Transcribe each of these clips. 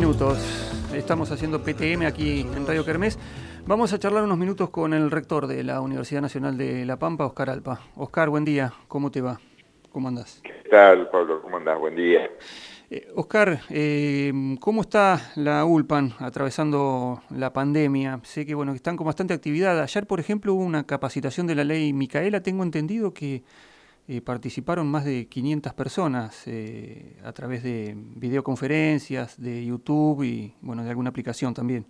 minutos. Estamos haciendo PTM aquí en Radio Kermés. Vamos a charlar unos minutos con el rector de la Universidad Nacional de La Pampa, Oscar Alpa. Oscar, buen día. ¿Cómo te va? ¿Cómo andás? ¿Qué tal, Pablo? ¿Cómo andás? Buen día. Eh, Oscar, eh, ¿cómo está la ULPAN atravesando la pandemia? Sé que bueno que están con bastante actividad. Ayer, por ejemplo, hubo una capacitación de la ley Micaela. Tengo entendido que eh, participaron más de 500 personas eh, a través de videoconferencias, de YouTube y bueno de alguna aplicación también.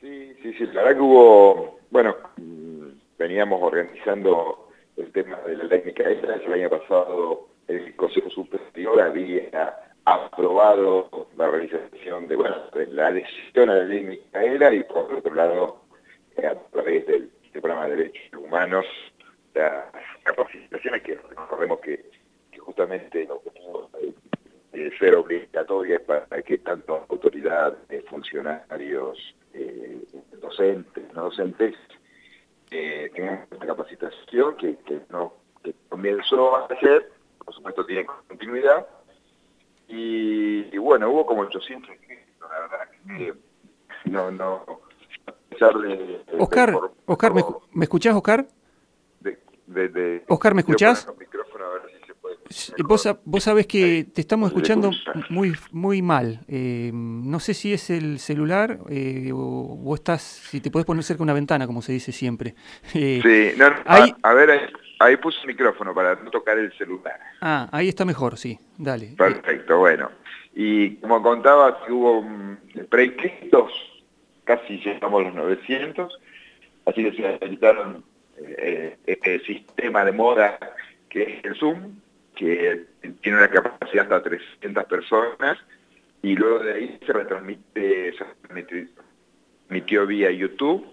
Sí, sí, sí. La verdad que hubo, bueno, mm, veníamos organizando el tema de la ley Micaela. El año pasado el Consejo Superior había aprobado la realización de, bueno, la adhesión a la ley Micaela y por otro lado, eh, a través del programa de derechos humanos, las capacitaciones que recordemos que, que justamente no de ser obligatorias para que tanto autoridades, funcionarios, eh, docentes, no docentes, eh, tengan esta capacitación que, que, no, que comenzó ayer, por supuesto tiene continuidad, y, y bueno, hubo como 800 la verdad que no, no, a pesar de... Oscar, de, Oscar, ¿me, ¿me escuchás, Oscar? De, de, Oscar, ¿me escuchás? Si vos, vos sabés que te estamos escuchando muy muy mal. Eh, no sé si es el celular eh, o, o, estás, si te podés poner cerca de una ventana, como se dice siempre. Eh, sí, no, ahí, a, a, ver, ahí, ahí, puse el micrófono para no tocar el celular. Ah, ahí está mejor, sí, dale. Perfecto, bueno. Y como contaba, hubo preinscritos, casi llegamos a los 900, así que se habilitaron eh, este sistema de moda que es el Zoom, que tiene una capacidad hasta 300 personas, y luego de ahí se retransmite, se transmitió vía YouTube,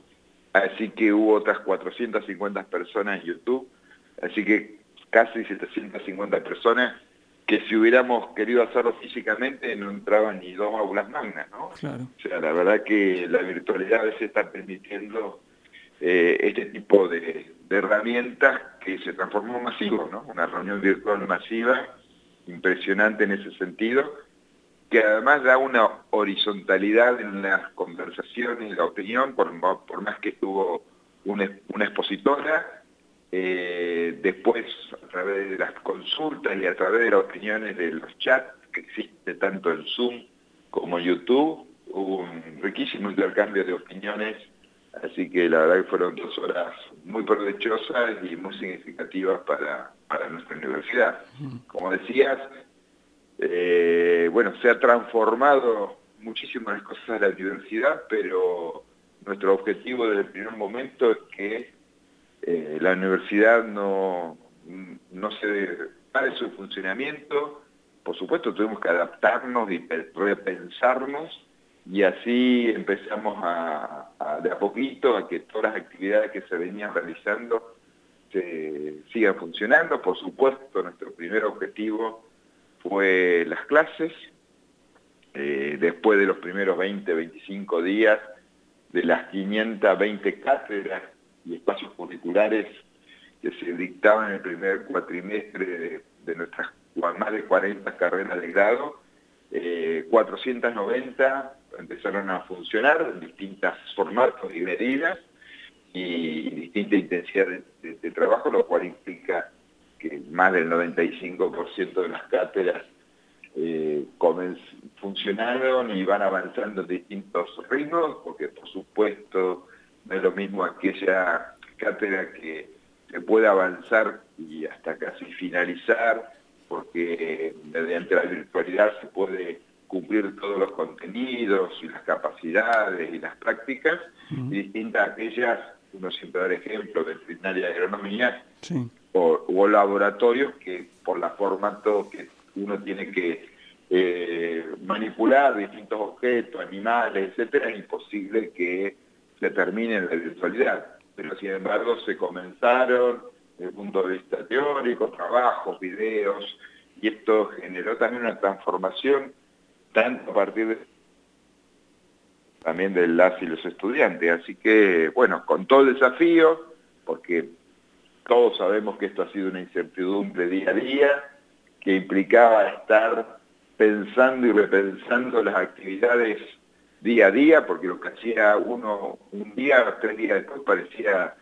así que hubo otras 450 personas en YouTube, así que casi 750 personas que si hubiéramos querido hacerlo físicamente no entraban ni dos aulas magnas, ¿no? Claro. O sea, la verdad que la virtualidad a veces está permitiendo eh, este tipo de, herramientas que se transformó en masivo, ¿no? Una reunión virtual masiva, impresionante en ese sentido, que además da una horizontalidad en las conversaciones y la opinión, por, más que estuvo una, una expositora, eh, después a través de las consultas y a través de las opiniones de los chats que existe tanto en Zoom como en YouTube, hubo un riquísimo intercambio de opiniones Así que la verdad que fueron dos horas muy provechosas y muy significativas para, para nuestra universidad. Como decías, eh, bueno, se ha transformado muchísimo las cosas de la universidad, pero nuestro objetivo desde el primer momento es que eh, la universidad no, no se pare su funcionamiento. Por supuesto, tuvimos que adaptarnos y repensarnos y así empezamos a, de a poquito a que todas las actividades que se venían realizando se sigan funcionando. Por supuesto, nuestro primer objetivo fue las clases. Eh, después de los primeros 20, 25 días, de las 520 cátedras y espacios curriculares que se dictaban en el primer cuatrimestre de, de nuestras más de 40 carreras de grado, eh, 490 empezaron a funcionar en distintos formatos y medidas y distinta intensidad de, trabajo, lo cual implica que más del 95% de las cátedras eh, funcionaron y van avanzando en distintos ritmos, porque por supuesto no es lo mismo aquella cátedra que se puede avanzar y hasta casi finalizar, porque mediante la virtualidad se puede cumplir todos los contenidos y las capacidades y las prácticas, uh -huh. distintas aquellas, uno siempre da el ejemplo, veterinaria de agronomía, sí. o, o, laboratorios que por la formato que uno tiene que eh, manipular distintos objetos, animales, etcétera, es imposible que se termine en la virtualidad. Pero sin embargo se comenzaron desde el punto de vista teórico, trabajos, videos, y esto generó también una transformación tanto a partir de también de las y los estudiantes. Así que, bueno, con todo el desafío, porque todos sabemos que esto ha sido una incertidumbre día a día, que implicaba estar pensando y repensando las actividades día a día, porque lo que hacía uno un día, tres días después parecía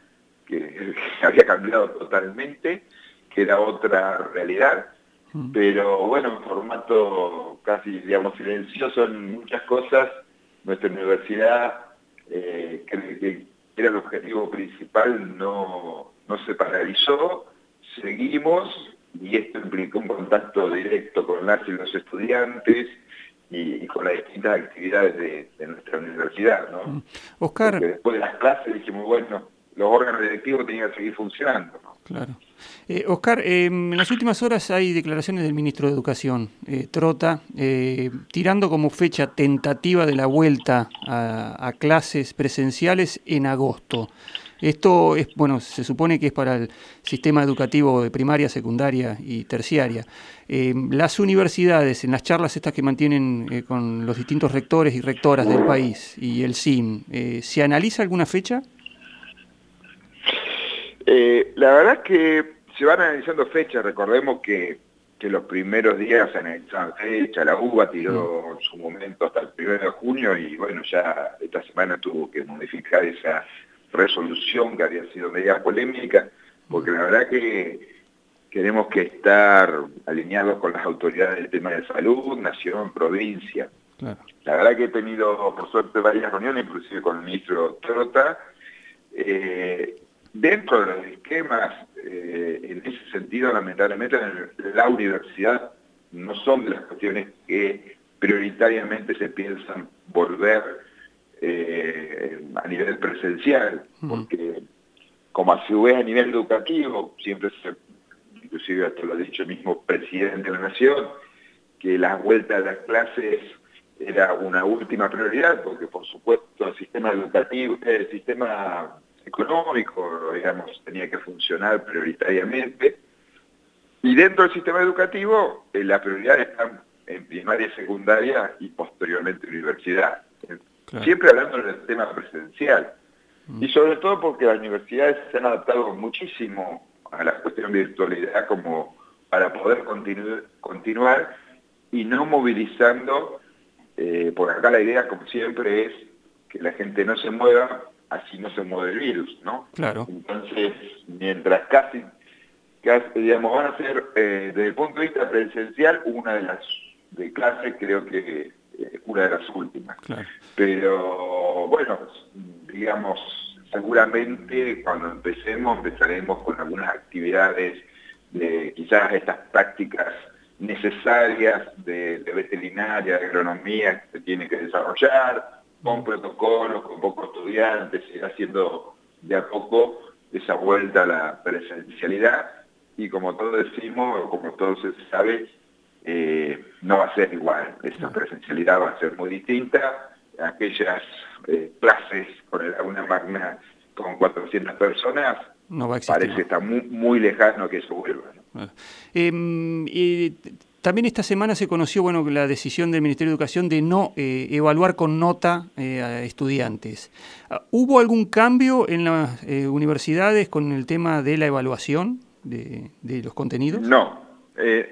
que había cambiado totalmente, que era otra realidad. Mm. Pero bueno, en formato casi, digamos, silencioso en muchas cosas, nuestra universidad, eh, que, era el objetivo principal, no, no se paralizó, seguimos, y esto implicó un contacto directo con las y los estudiantes, y, con las distintas actividades de, nuestra universidad. ¿no? Mm. Oscar. después de las clases dijimos, bueno, los órganos directivos tenían que seguir funcionando. Claro. Eh, Oscar, em, en las últimas horas hay declaraciones del ministro de Educación, eh, Trota, eh, tirando como fecha tentativa de la vuelta a, clases presenciales en agosto. Esto es, bueno, se supone que es para el sistema educativo de primaria, secundaria y terciaria. Em, las universidades, en las charlas estas que mantienen con los distintos rectores y rectoras del país y el SIM, ¿se analiza alguna fecha? Eh, la verdad es que se van analizando fechas, recordemos que, los primeros días se analizaban fechas, la UBA tiró en su momento hasta el 1 de junio y bueno, ya esta semana tuvo que modificar esa resolución que había sido media polémica, porque la verdad que tenemos que estar alineados con las autoridades del tema de salud, nación, provincia. La verdad que he tenido, por suerte, varias reuniones, inclusive con el ministro Trota, eh, Dentro de los esquemas, eh, en ese sentido, lamentablemente, en la universidad no son de las cuestiones que prioritariamente se piensan volver eh, a nivel presencial, porque como a su vez a nivel educativo, siempre se, inclusive hasta lo ha dicho el mismo presidente de la Nación, que la vuelta a las clases era una última prioridad, porque por supuesto el sistema educativo, el sistema económico, digamos, tenía que funcionar prioritariamente. Y dentro del sistema educativo, eh, las prioridades están en primaria y secundaria y posteriormente universidad. Siempre hablando del tema presencial. Mm. Y sobre todo porque las universidades se han adaptado muchísimo a la cuestión de virtualidad como para poder continuar y no movilizando, eh, por acá la idea como siempre es que la gente no se mueva así no se mueve el virus, ¿no? Claro. Entonces, mientras casi, digamos, van a ser, eh, desde el punto de vista presencial, una de las de clases, creo que eh, una de las últimas. Claro. Pero, bueno, digamos, seguramente cuando empecemos, empezaremos con algunas actividades de quizás estas prácticas necesarias de, de veterinaria, de agronomía que se tiene que desarrollar, con protocolos, con pocos estudiantes, ir haciendo de a poco esa vuelta a la presencialidad y como todos decimos, como todos se sabe, eh, no va a ser igual, esa presencialidad va a ser muy distinta, aquellas eh, clases con el aula magna con 400 personas, no va a parece que está muy, muy lejano que eso vuelva. Em, también esta semana se conoció bueno, la decisión del Ministerio de Educación de no eh, evaluar con nota eh, a estudiantes. Ah, ¿Hubo algún cambio en las eh, universidades con el tema de la evaluación de, los contenidos? No.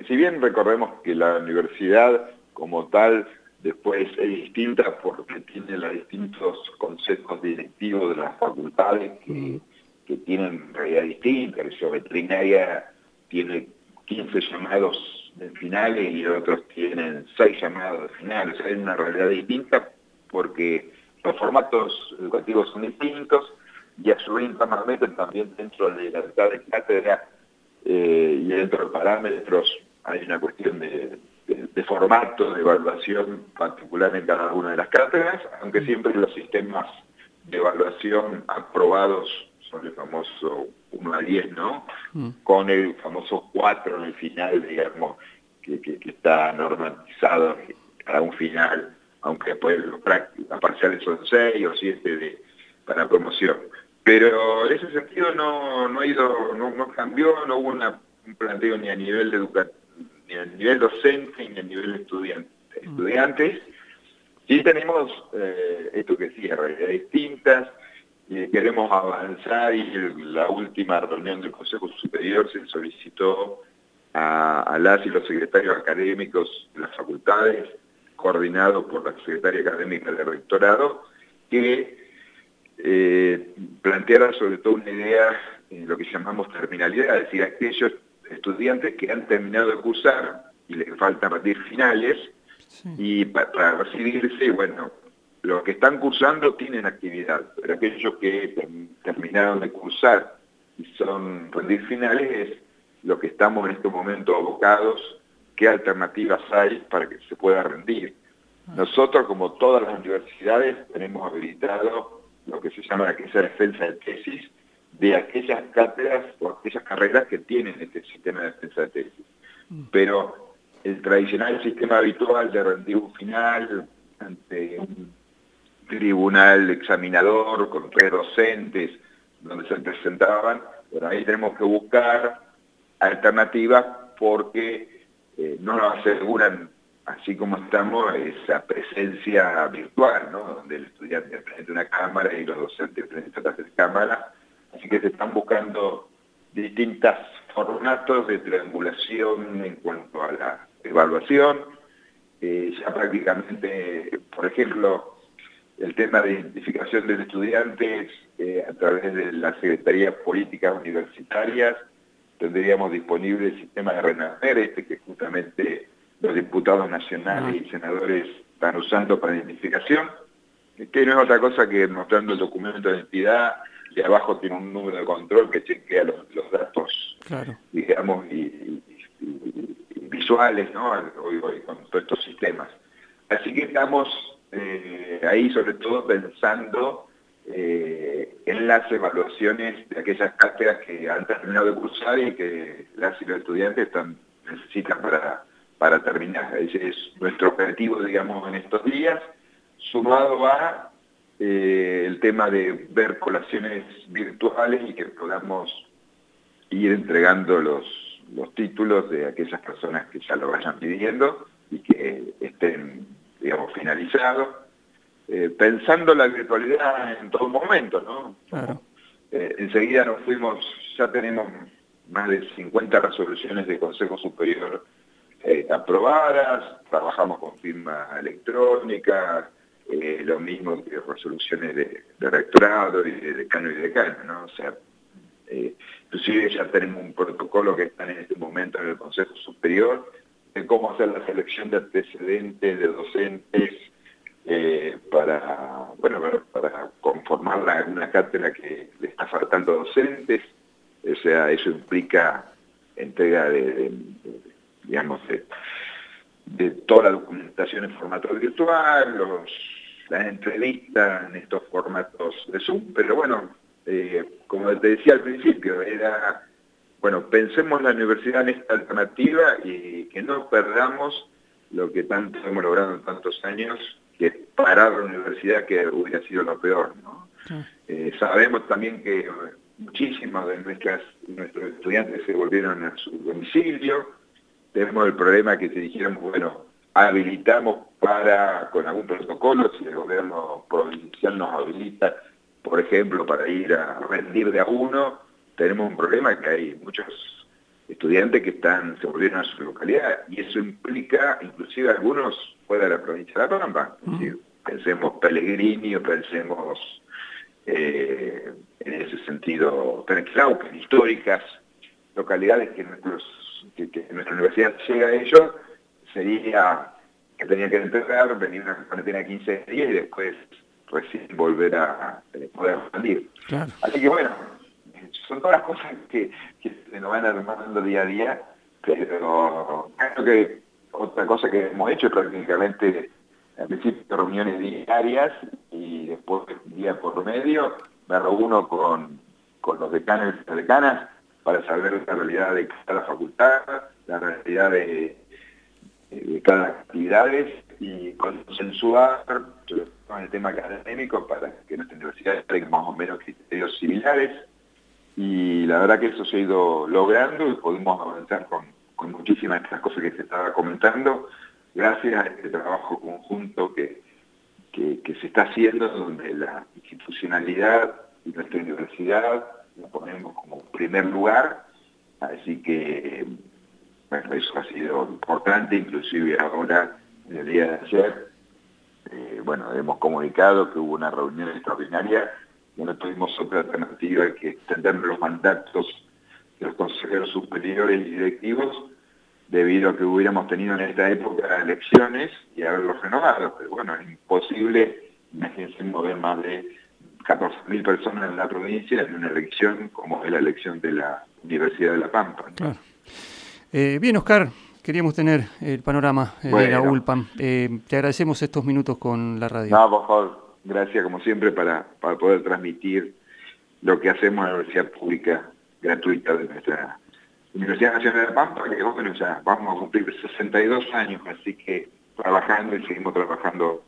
si bien recordemos que la universidad como tal después es distinta porque tiene los distintos conceptos directivos de las facultades que, mm. que tienen realidad distinta, la veterinaria tiene 15 llamados de finales y otros tienen seis llamados de finales. hay una realidad distinta porque los formatos educativos son distintos y a su vez también dentro de la libertad de cátedra eh, y dentro de parámetros hay una cuestión de, formato, de evaluación particular en cada una de las cátedras, aunque siempre los sistemas de evaluación aprobados son el famoso 1 a 10, ¿no? Mm. Con el famoso 4 en el final, digamos, que, está normatizado para un final, aunque después los las parciales son 6 o 7 de, para promoción. Pero en ese sentido no, no ha ido, no, cambió, no hubo un planteo ni a nivel de ni a nivel docente ni a nivel estudiante, mm. estudiantes. Sí tenemos eh, esto que decía, realidades distintas, queremos avanzar y la última reunión del Consejo Superior se solicitó a, las y los secretarios académicos de las facultades, coordinados por la Secretaria Académica del Rectorado, que eh, planteara sobre todo una idea en lo que llamamos terminalidad, es decir, aquellos estudiantes que han terminado de cursar y les faltan rendir finales, y para, recibirse, bueno, los que están cursando tienen actividad, pero aquellos que terminaron de cursar y son rendir finales es lo que estamos en este momento abocados, qué alternativas hay para que se pueda rendir. Ah. Nosotros, como todas las universidades, tenemos habilitado lo que se llama aquella defensa de tesis de aquellas cátedras o aquellas carreras que tienen este sistema de defensa de tesis. Mm. Pero el tradicional sistema habitual de rendir un final ante un tribunal examinador con tres docentes donde se presentaban, bueno, ahí tenemos que buscar alternativas porque eh, no nos aseguran, así como estamos, esa presencia virtual, ¿no? donde el estudiante frente a una cámara y los docentes frente a otras cámaras, así que se están buscando distintos formatos de triangulación en cuanto a la evaluación, eh, ya prácticamente, por ejemplo, el tema de identificación de estudiantes eh, a través de la Secretaría de Políticas Universitarias, tendríamos disponible el sistema de Renacer, este que justamente los diputados nacionales y senadores están usando para identificación, que no es otra cosa que mostrando el documento de identidad y abajo tiene un número de control que chequea los, datos, digamos, y, visuales, ¿no? Hoy, hoy, con todos estos sistemas. Así que estamos eh, ahí sobre todo pensando eh, en las evaluaciones de aquellas cátedras que han terminado de cursar y que las y los estudiantes están, necesitan para, para terminar. Ese es nuestro objetivo, digamos, en estos días, sumado a eh, el tema de ver colaciones virtuales y que podamos ir entregando los, los títulos de aquellas personas que ya lo vayan pidiendo y que estén, digamos, finalizados eh, pensando la virtualidad en todo momento, ¿no? Eh, enseguida nos fuimos, ya tenemos más de 50 resoluciones de Consejo Superior eh, aprobadas, trabajamos con firma electrónica, lo mismo que resoluciones de, rectorado y de decano y decano, ¿no? O sea, inclusive ya tenemos un protocolo que está en este momento en el Consejo Superior de cómo hacer la selección de antecedentes de docentes eh, para, bueno, para conformar una cátedra que le está faltando docentes, o sea, eso implica entrega de, digamos, de, toda la documentación en formato virtual, los, las entrevistas en estos formatos de Zoom, pero bueno, eh, como te decía al principio, era, bueno, pensemos la universidad en esta alternativa y que no perdamos lo que tanto hemos logrado en tantos años, que parar la universidad que hubiera sido lo peor. ¿no? Eh, sabemos también que muchísimos de nuestras, nuestros estudiantes se volvieron a su domicilio, tenemos el problema que se dijeron, bueno, habilitamos para, con algún protocolo, si el gobierno provincial nos habilita, por ejemplo, para ir a rendir de a uno, tenemos un problema que hay muchos estudiantes que están se volvieron a su localidad y eso implica, inclusive algunos fuera de la provincia de La Pampa, pensemos Pellegrini o pensemos eh, en ese sentido Penetlauquen, históricas localidades que, nuestros, que, nuestra universidad llega a ellos, sería que tenían que entregar, venir una cuarentena de 15 días y después recién volver a poder salir. Así que bueno, las cosas que, se nos van armando día a día, pero creo que otra cosa que hemos hecho es prácticamente al principio reuniones diarias y después día por medio me reúno con, con los decanos y decanas para saber la realidad de cada facultad, la realidad de, cada actividad y consensuar con el tema académico para que nuestra universidad tenga más o menos criterios similares y la verdad que eso se ha ido logrando y podemos avanzar con, muchísimas de estas cosas que se estaba comentando, gracias a este trabajo conjunto que, que, se está haciendo, donde la institucionalidad y nuestra universidad la ponemos como primer lugar, así que bueno, eso ha sido importante, inclusive ahora, en el día de ayer, eh, bueno, hemos comunicado que hubo una reunión extraordinaria y no tuvimos otra alternativa que extender los mandatos de los consejeros superiores y directivos debido a que hubiéramos tenido en esta época elecciones y haberlos renovado. Pero bueno, es imposible, imagínense, mover más de 14.000 personas en la provincia en una elección como es la elección de la Universidad de La Pampa. Eh, bien, Oscar, queríamos tener el panorama eh, de la ULPAM. Eh, te agradecemos estos minutos con la radio. No, por favor, gracias como siempre para, para poder transmitir lo que hacemos en la Universidad Pública gratuita de nuestra Universidad Nacional de La Pampa, que bueno, ya vamos a cumplir 62 años, así que trabajando y seguimos trabajando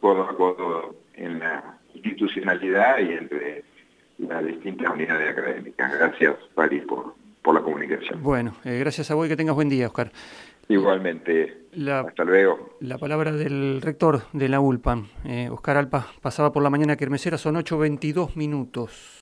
codo a codo en la institucionalidad y entre las distintas unidades académicas. Gracias, Pari, por, por la comunicación. Bueno, eh, gracias a vos y que tengas buen día, Oscar. Igualmente. Hasta luego. La palabra del rector de la ULPAM, eh, Oscar Alpa, pasaba por la mañana Kermesera, son 8.22 minutos.